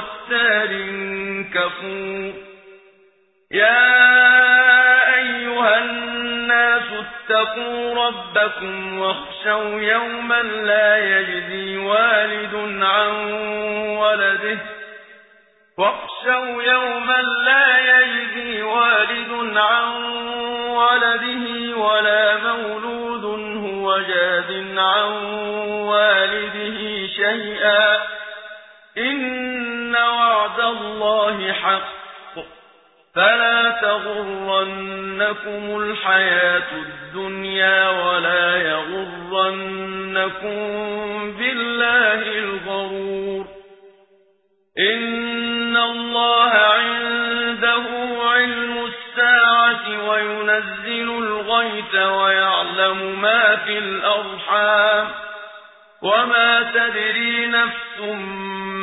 كل ختار كفور يا أيها الناس اتقوا ربكم واخشوا يوما لا يجزي والد عن ولده واخشوا يوما لا يجزي والد عن ولده ولا مولود هو جاد عن والده شيئا إن وعد الله حق فلا تغرنكم الحياة الدنيا ولا يغرنكم بالله الغرور إن الله عنده علم الساعة وينزل الغيث ويعلم ما في الأرحام وما تدري نفس